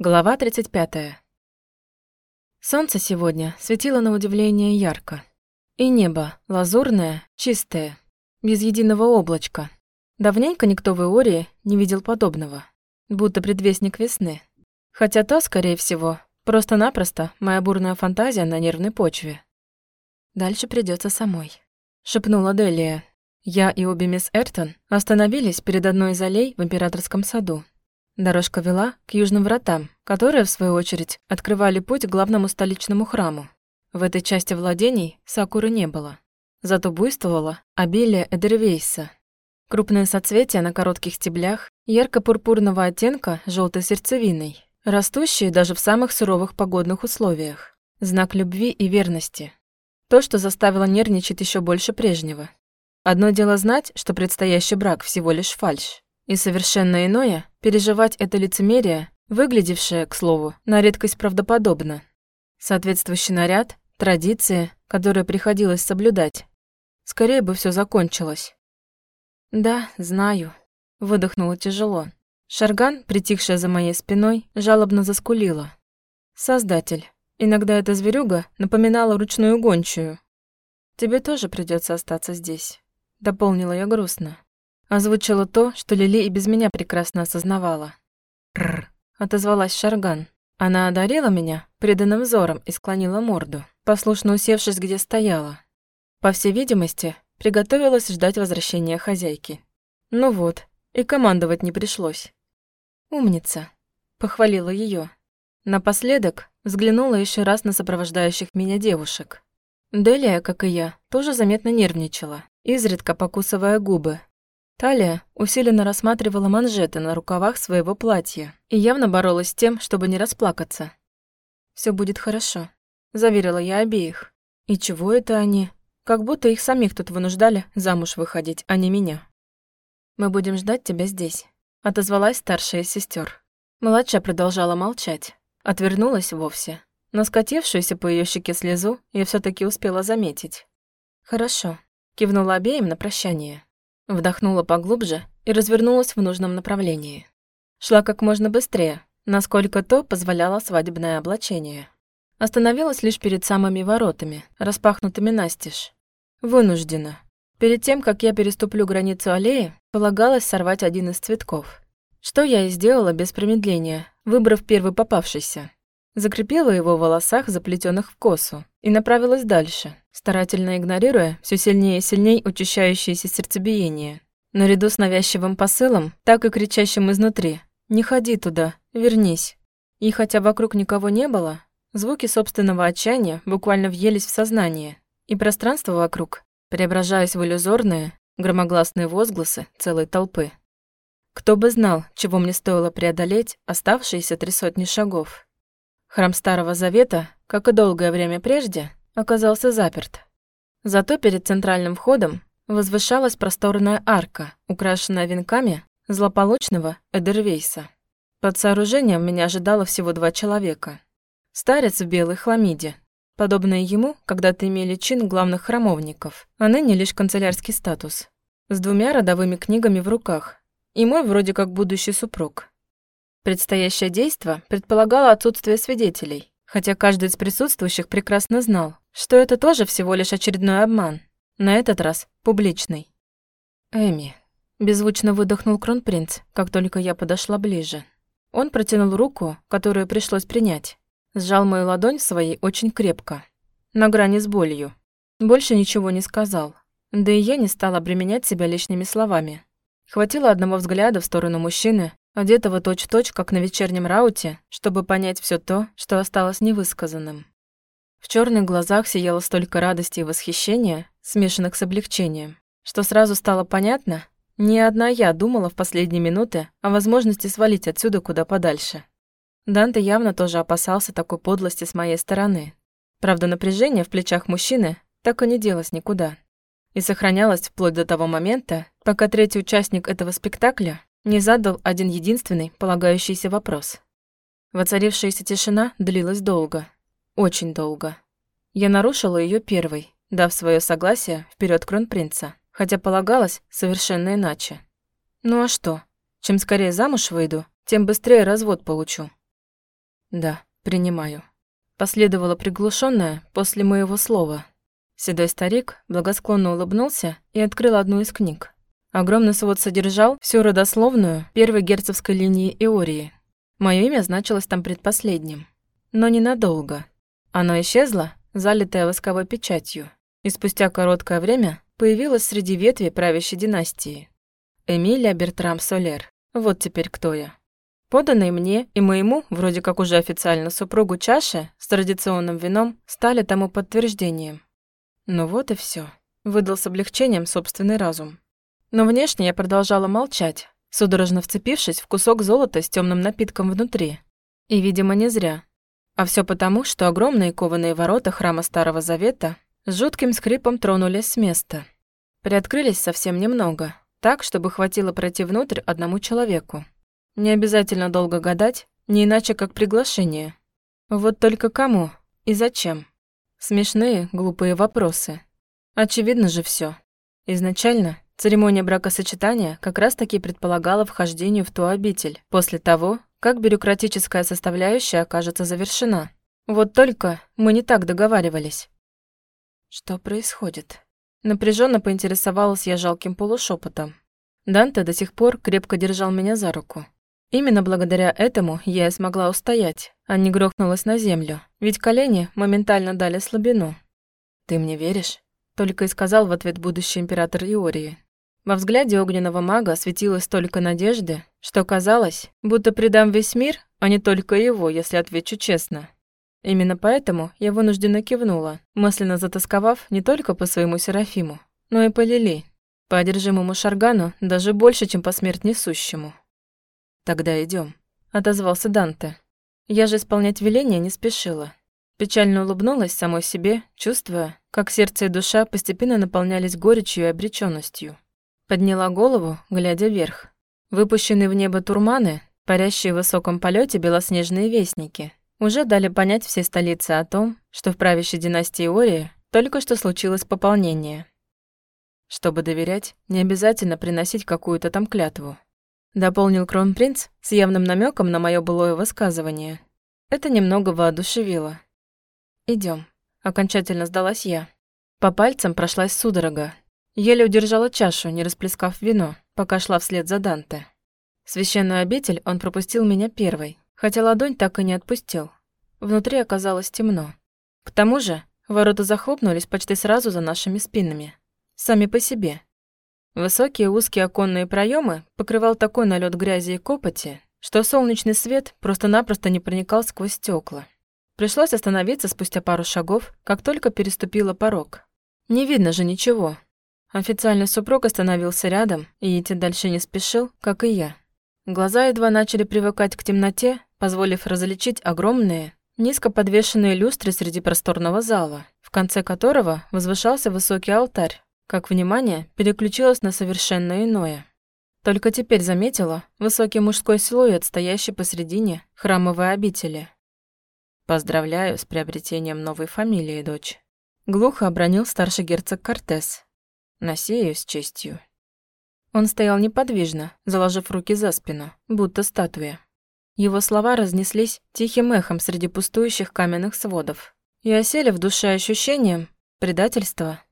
Глава 35. Солнце сегодня светило на удивление ярко. И небо лазурное, чистое, без единого облачка. Давненько никто в Иории не видел подобного, будто предвестник весны. Хотя то, скорее всего, просто-напросто моя бурная фантазия на нервной почве. Дальше придется самой, шепнула Делия. Я и обе мисс Эртон остановились перед одной из аллей в императорском саду. Дорожка вела к южным вратам, которые, в свою очередь, открывали путь к главному столичному храму. В этой части владений сакуры не было. Зато буйствовало обилие эдервейса. Крупные соцветия на коротких стеблях, ярко-пурпурного оттенка желтой сердцевиной, растущие даже в самых суровых погодных условиях. Знак любви и верности. То, что заставило нервничать еще больше прежнего. Одно дело знать, что предстоящий брак всего лишь фальшь. И совершенно иное – переживать это лицемерие, выглядевшее, к слову, на редкость правдоподобно. Соответствующий наряд, традиции, которые приходилось соблюдать. Скорее бы все закончилось. «Да, знаю», – выдохнула тяжело. Шарган, притихшая за моей спиной, жалобно заскулила. «Создатель. Иногда эта зверюга напоминала ручную гончую. Тебе тоже придется остаться здесь», – дополнила я грустно. Озвучила то, что Лили и без меня прекрасно осознавала. «Рррр», — отозвалась Шарган. Она одарила меня преданным взором и склонила морду, послушно усевшись, где стояла. По всей видимости, приготовилась ждать возвращения хозяйки. Ну вот, и командовать не пришлось. «Умница», — похвалила ее. Напоследок взглянула еще раз на сопровождающих меня девушек. Делия, как и я, тоже заметно нервничала, изредка покусывая губы, Талия усиленно рассматривала манжеты на рукавах своего платья и явно боролась с тем, чтобы не расплакаться. Все будет хорошо», — заверила я обеих. «И чего это они? Как будто их самих тут вынуждали замуж выходить, а не меня». «Мы будем ждать тебя здесь», — отозвалась старшая сестер. Младшая продолжала молчать, отвернулась вовсе. Но скатившуюся по ее щеке слезу я все таки успела заметить. «Хорошо», — кивнула обеим на прощание. Вдохнула поглубже и развернулась в нужном направлении. Шла как можно быстрее, насколько то позволяло свадебное облачение. Остановилась лишь перед самыми воротами, распахнутыми настежь. Вынуждена. Перед тем, как я переступлю границу аллеи, полагалось сорвать один из цветков. Что я и сделала без промедления, выбрав первый попавшийся. Закрепила его в волосах, заплетенных в косу, и направилась дальше, старательно игнорируя все сильнее и сильнее учащающееся сердцебиение. Наряду с навязчивым посылом, так и кричащим изнутри «Не ходи туда, вернись». И хотя вокруг никого не было, звуки собственного отчаяния буквально въелись в сознание, и пространство вокруг, преображаясь в иллюзорные, громогласные возгласы целой толпы. Кто бы знал, чего мне стоило преодолеть оставшиеся три сотни шагов. Храм Старого Завета, как и долгое время прежде, оказался заперт. Зато перед центральным входом возвышалась просторная арка, украшенная венками злополучного Эдервейса. Под сооружением меня ожидало всего два человека. Старец в белой хламиде. Подобные ему когда-то имели чин главных храмовников, а ныне лишь канцелярский статус. С двумя родовыми книгами в руках. И мой вроде как будущий супруг. Предстоящее действо предполагало отсутствие свидетелей, хотя каждый из присутствующих прекрасно знал, что это тоже всего лишь очередной обман, на этот раз публичный. «Эми», – беззвучно выдохнул кронпринц, как только я подошла ближе. Он протянул руку, которую пришлось принять, сжал мою ладонь своей очень крепко, на грани с болью. Больше ничего не сказал, да и я не стала обременять себя лишними словами. Хватило одного взгляда в сторону мужчины, одетого точь-в-точь, как на вечернем рауте, чтобы понять все то, что осталось невысказанным. В черных глазах сияло столько радости и восхищения, смешанных с облегчением, что сразу стало понятно, ни одна я думала в последние минуты о возможности свалить отсюда куда подальше. Данте явно тоже опасался такой подлости с моей стороны. Правда, напряжение в плечах мужчины так и не делось никуда. И сохранялось вплоть до того момента, пока третий участник этого спектакля не задал один единственный полагающийся вопрос. Воцарившаяся тишина длилась долго. Очень долго. Я нарушила ее первой, дав свое согласие вперед кронпринца, хотя полагалось совершенно иначе. Ну а что? Чем скорее замуж выйду, тем быстрее развод получу. Да, принимаю. Последовало приглушенное после моего слова. Седой старик благосклонно улыбнулся и открыл одну из книг. Огромный свод содержал всю родословную первой герцогской линии Иории. Мое имя значилось там предпоследним. Но ненадолго. Оно исчезло, залитое восковой печатью, и спустя короткое время появилось среди ветви правящей династии. Эмилия Бертрам Солер. Вот теперь кто я. Поданные мне и моему, вроде как уже официально супругу чаши с традиционным вином, стали тому подтверждением. Ну вот и все. Выдал с облегчением собственный разум. Но внешне я продолжала молчать, судорожно вцепившись в кусок золота с темным напитком внутри. И, видимо, не зря. А все потому, что огромные кованые ворота храма Старого Завета с жутким скрипом тронулись с места. Приоткрылись совсем немного, так, чтобы хватило пройти внутрь одному человеку. Не обязательно долго гадать, не иначе как приглашение. Вот только кому и зачем? Смешные, глупые вопросы. Очевидно же все. Изначально церемония бракосочетания как раз-таки предполагала вхождение в ту обитель, после того, как бюрократическая составляющая окажется завершена. Вот только мы не так договаривались. Что происходит? Напряженно поинтересовалась я жалким полушепотом. Данте до сих пор крепко держал меня за руку. Именно благодаря этому я и смогла устоять, а не грохнулась на землю, ведь колени моментально дали слабину. «Ты мне веришь?» — только и сказал в ответ будущий император Иории. Во взгляде огненного мага светилось столько надежды, что казалось, будто предам весь мир, а не только его, если отвечу честно. Именно поэтому я вынужденно кивнула, мысленно затасковав не только по своему Серафиму, но и по Лили, по одержимому Шаргану даже больше, чем по смерть несущему. «Тогда идем, отозвался Данте. Я же исполнять веление не спешила. Печально улыбнулась самой себе, чувствуя, как сердце и душа постепенно наполнялись горечью и обреченностью. Подняла голову, глядя вверх. Выпущенные в небо турманы, парящие в высоком полете белоснежные вестники, уже дали понять всей столице о том, что в правящей династии Ории только что случилось пополнение. Чтобы доверять, не обязательно приносить какую-то там клятву. Дополнил кронпринц с явным намеком на мое былое высказывание. Это немного воодушевило. Идем. окончательно сдалась я. По пальцам прошлась судорога. Еле удержала чашу, не расплескав вино, пока шла вслед за Данте. Священную обитель он пропустил меня первой, хотя ладонь так и не отпустил. Внутри оказалось темно. К тому же ворота захлопнулись почти сразу за нашими спинами. Сами по себе. Высокие узкие оконные проемы покрывал такой налет грязи и копоти, что солнечный свет просто-напросто не проникал сквозь стекла. Пришлось остановиться спустя пару шагов, как только переступила порог. Не видно же ничего. Официальный супруг остановился рядом и идти дальше не спешил, как и я. Глаза едва начали привыкать к темноте, позволив различить огромные, низко подвешенные люстры среди просторного зала, в конце которого возвышался высокий алтарь, как внимание переключилось на совершенно иное. Только теперь заметила высокий мужской силуэт, стоящий посредине храмовой обители. «Поздравляю с приобретением новой фамилии, дочь», — глухо обронил старший герцог Кортес. «Насею с честью». Он стоял неподвижно, заложив руки за спину, будто статуя. Его слова разнеслись тихим эхом среди пустующих каменных сводов и осели в душе ощущением предательства.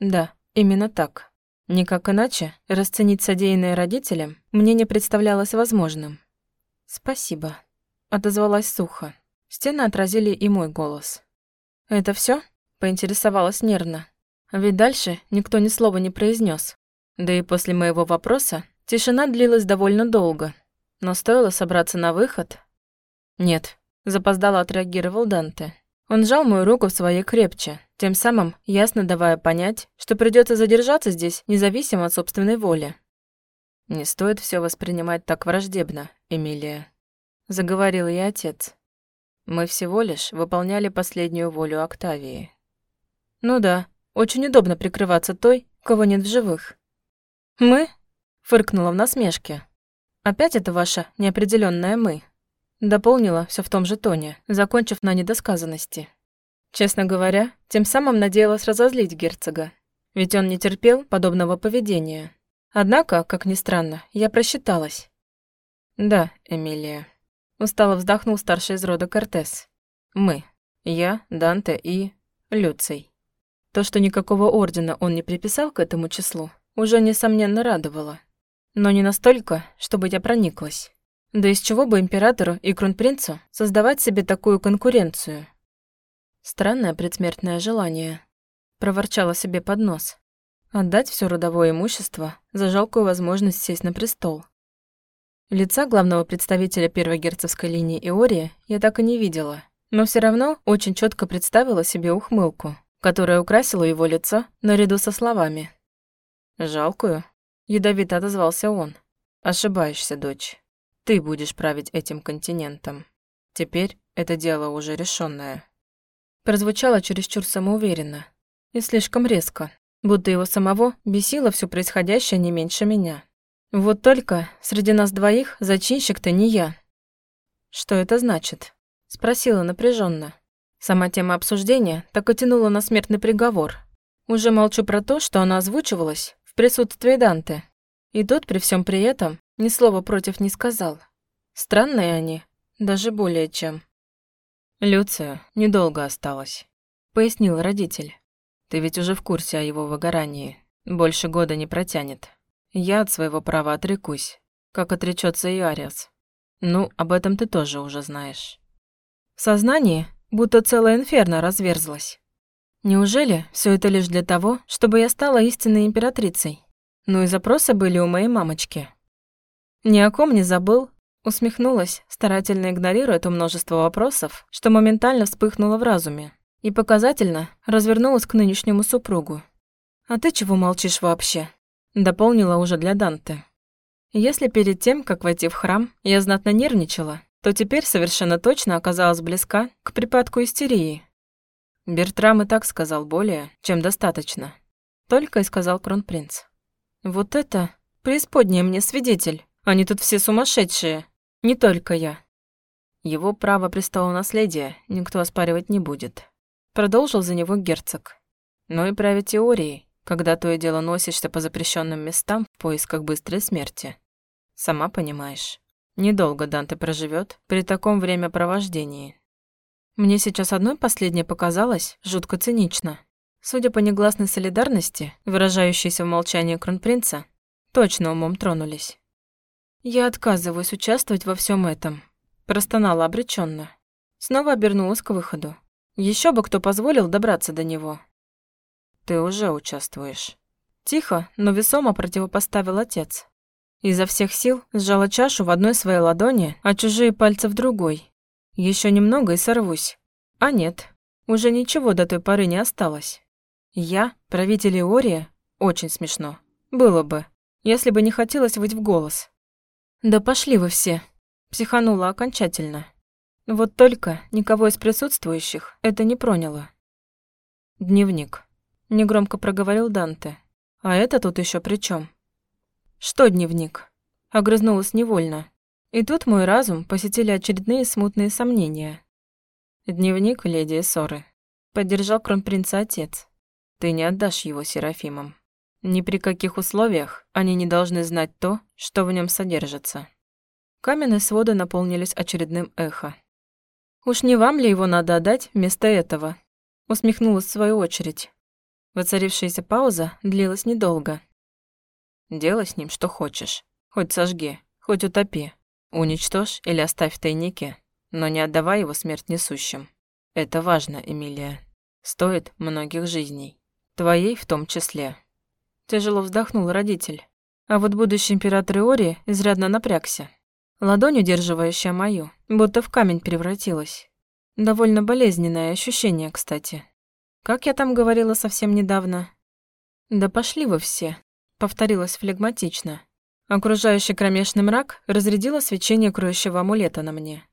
Да, Именно так. Никак иначе расценить содеянное родителям мне не представлялось возможным. «Спасибо», — отозвалась сухо. Стены отразили и мой голос. «Это все? поинтересовалась нервно. Ведь дальше никто ни слова не произнес. Да и после моего вопроса тишина длилась довольно долго. Но стоило собраться на выход... «Нет», — запоздало отреагировал Данте. Он сжал мою руку в своей крепче, тем самым ясно давая понять, что придется задержаться здесь, независимо от собственной воли. «Не стоит все воспринимать так враждебно, Эмилия», — заговорил я отец. «Мы всего лишь выполняли последнюю волю Октавии». «Ну да, очень удобно прикрываться той, кого нет в живых». «Мы?» — фыркнула в насмешке. «Опять это ваша неопределенная «мы». Дополнила все в том же тоне, закончив на недосказанности. Честно говоря, тем самым надеялась разозлить герцога, ведь он не терпел подобного поведения. Однако, как ни странно, я просчиталась. «Да, Эмилия», Устало вздохнул старший из рода Кортес. Мы. Я, Данте и... Люций. То, что никакого ордена он не приписал к этому числу, уже, несомненно, радовало. Но не настолько, чтобы я прониклась. Да из чего бы императору и кронпринцу создавать себе такую конкуренцию? Странное предсмертное желание. Проворчала себе под нос. Отдать все родовое имущество за жалкую возможность сесть на престол. Лица главного представителя первой герцогской линии Иории я так и не видела, но все равно очень четко представила себе ухмылку, которая украсила его лицо наряду со словами. «Жалкую?» — ядовито отозвался он. «Ошибаешься, дочь. Ты будешь править этим континентом. Теперь это дело уже решенное прозвучало чересчур самоуверенно и слишком резко, будто его самого бесило все происходящее не меньше меня. Вот только среди нас двоих зачинщик-то не я. Что это значит? Спросила напряженно. Сама тема обсуждения так и тянула на смертный приговор. Уже молчу про то, что она озвучивалась в присутствии Данте. И тот при всем при этом ни слова против не сказал. Странные они, даже более чем. «Люция недолго осталось», — пояснил родитель. «Ты ведь уже в курсе о его выгорании. Больше года не протянет. Я от своего права отрекусь, как отречется и Ариас. Ну, об этом ты тоже уже знаешь». В сознании будто целая инферно разверзлась. Неужели все это лишь для того, чтобы я стала истинной императрицей? Ну и запросы были у моей мамочки. Ни о ком не забыл, Усмехнулась, старательно игнорируя то множество вопросов, что моментально вспыхнуло в разуме, и показательно развернулась к нынешнему супругу. «А ты чего молчишь вообще?» Дополнила уже для Данте. Если перед тем, как войти в храм, я знатно нервничала, то теперь совершенно точно оказалась близка к припадку истерии. Бертрам и так сказал более, чем достаточно. Только и сказал кронпринц. «Вот это преисподняя мне свидетель, они тут все сумасшедшие, не только я. Его право престола наследия никто оспаривать не будет. Продолжил за него герцог. Но и править теорией, когда то и дело носишься по запрещенным местам в поисках быстрой смерти. Сама понимаешь, недолго Данте проживет при таком времяпровождении. Мне сейчас одной последнее показалось жутко цинично. Судя по негласной солидарности, выражающейся в молчании кронпринца, точно умом тронулись. «Я отказываюсь участвовать во всем этом», – простонала обреченно. Снова обернулась к выходу. Еще бы кто позволил добраться до него. «Ты уже участвуешь». Тихо, но весомо противопоставил отец. Изо всех сил сжала чашу в одной своей ладони, а чужие пальцы в другой. Еще немного и сорвусь. А нет, уже ничего до той поры не осталось. Я, правитель Иория, очень смешно. Было бы, если бы не хотелось выйти в голос. «Да пошли вы все!» Психанула окончательно. Вот только никого из присутствующих это не проняло. «Дневник», — негромко проговорил Данте. «А это тут еще при чем? «Что дневник?» — огрызнулась невольно. И тут мой разум посетили очередные смутные сомнения. «Дневник леди Ссоры», — поддержал кронпринца отец. «Ты не отдашь его Серафимам». Ни при каких условиях они не должны знать то, что в нем содержится. Каменные своды наполнились очередным эхо. «Уж не вам ли его надо отдать вместо этого?» Усмехнулась в свою очередь. Воцарившаяся пауза длилась недолго. «Делай с ним что хочешь. Хоть сожги, хоть утопи. Уничтожь или оставь в тайнике, но не отдавай его смерть несущим. Это важно, Эмилия. Стоит многих жизней. Твоей в том числе». Тяжело вздохнул родитель. А вот будущий император Иори изрядно напрягся. Ладонь, удерживающая мою, будто в камень превратилась. Довольно болезненное ощущение, кстати. Как я там говорила совсем недавно? «Да пошли вы все», — повторилась флегматично. Окружающий кромешный мрак разрядило свечение кроющего амулета на мне.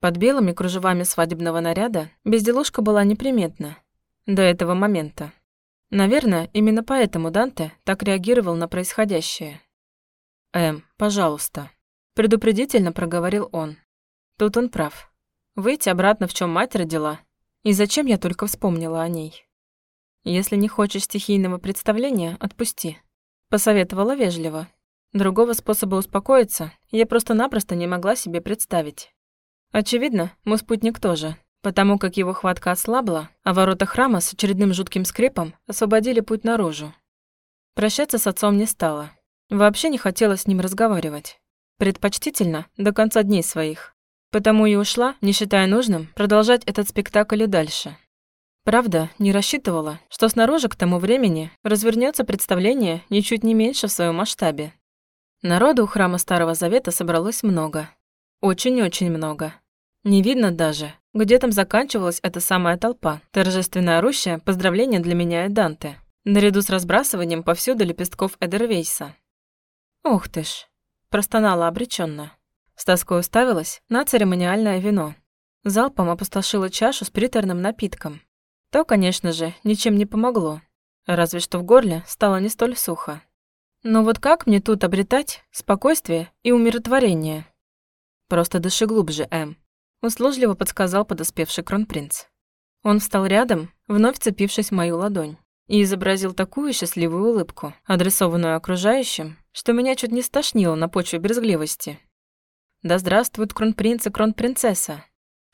Под белыми кружевами свадебного наряда безделушка была неприметна. До этого момента. Наверное, именно поэтому Данте так реагировал на происходящее. «Эм, пожалуйста», — предупредительно проговорил он. Тут он прав. Выйти обратно, в чем мать родила. И зачем я только вспомнила о ней? Если не хочешь стихийного представления, отпусти. Посоветовала вежливо. Другого способа успокоиться я просто-напросто не могла себе представить. Очевидно, мой спутник тоже, потому как его хватка ослабла, а ворота храма с очередным жутким скрипом освободили путь наружу. Прощаться с отцом не стало. Вообще не хотела с ним разговаривать. Предпочтительно до конца дней своих. Потому и ушла, не считая нужным, продолжать этот спектакль и дальше. Правда, не рассчитывала, что снаружи к тому времени развернется представление ничуть не меньше в своем масштабе. Народу у храма Старого Завета собралось много. Очень-очень много. Не видно даже, где там заканчивалась эта самая толпа, торжественно орущая поздравления для меня и Данте, наряду с разбрасыванием повсюду лепестков Эдервейса. «Ух ты ж!» – простонала обреченно. С тоской уставилась на церемониальное вино. Залпом опустошила чашу с приторным напитком. То, конечно же, ничем не помогло. Разве что в горле стало не столь сухо. Но вот как мне тут обретать спокойствие и умиротворение? Просто дыши глубже, Эм. Услужливо подсказал подоспевший кронпринц. Он встал рядом, вновь цепившись в мою ладонь, и изобразил такую счастливую улыбку, адресованную окружающим, что меня чуть не стошнило на почве брезгливости. «Да здравствует кронпринц и кронпринцесса!»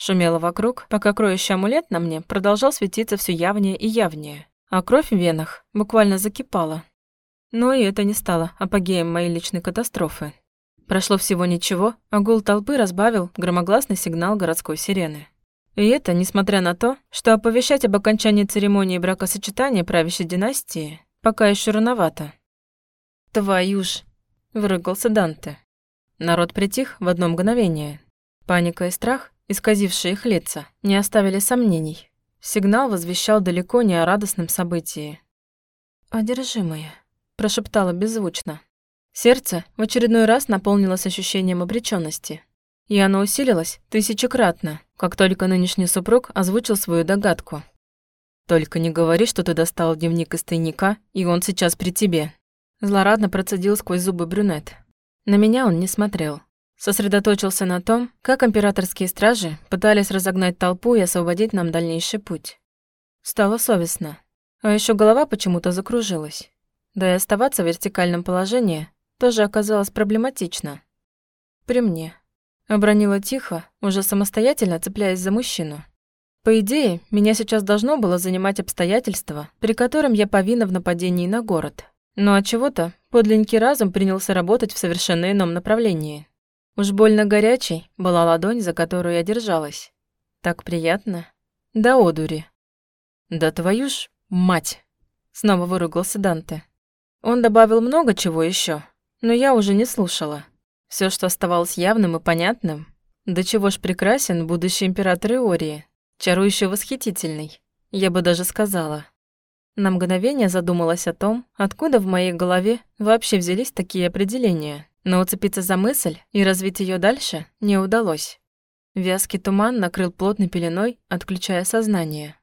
Шумело вокруг, пока кроющий амулет на мне продолжал светиться все явнее и явнее, а кровь в венах буквально закипала. Но и это не стало апогеем моей личной катастрофы. Прошло всего ничего, а гул толпы разбавил громогласный сигнал городской сирены. И это несмотря на то, что оповещать об окончании церемонии бракосочетания правящей династии пока еще рановато. «Твою ж!» – выругался Данте. Народ притих в одно мгновение. Паника и страх, исказившие их лица, не оставили сомнений. Сигнал возвещал далеко не о радостном событии. «Одержимая», прошептала беззвучно. Сердце в очередной раз наполнилось ощущением обреченности, и оно усилилось тысячекратно, как только нынешний супруг озвучил свою догадку. «Только не говори, что ты достал дневник из тайника, и он сейчас при тебе». Злорадно процедил сквозь зубы брюнет. На меня он не смотрел. Сосредоточился на том, как императорские стражи пытались разогнать толпу и освободить нам дальнейший путь. Стало совестно. А еще голова почему-то закружилась. Да и оставаться в вертикальном положении тоже оказалось проблематично. При мне. Обронила тихо, уже самостоятельно цепляясь за мужчину. По идее, меня сейчас должно было занимать обстоятельства, при котором я повинна в нападении на город. Но от чего-то подлинный разум принялся работать в совершенно ином направлении. Уж больно горячей была ладонь, за которую я держалась. Так приятно. Да одури. Да твою ж мать! Снова выругался Данте. Он добавил много чего еще, но я уже не слушала. Все, что оставалось явным и понятным, до чего ж прекрасен будущий император Иории, чарующий восхитительный, я бы даже сказала. На мгновение задумалась о том, откуда в моей голове вообще взялись такие определения, но уцепиться за мысль и развить ее дальше не удалось. Вязкий туман накрыл плотной пеленой, отключая сознание.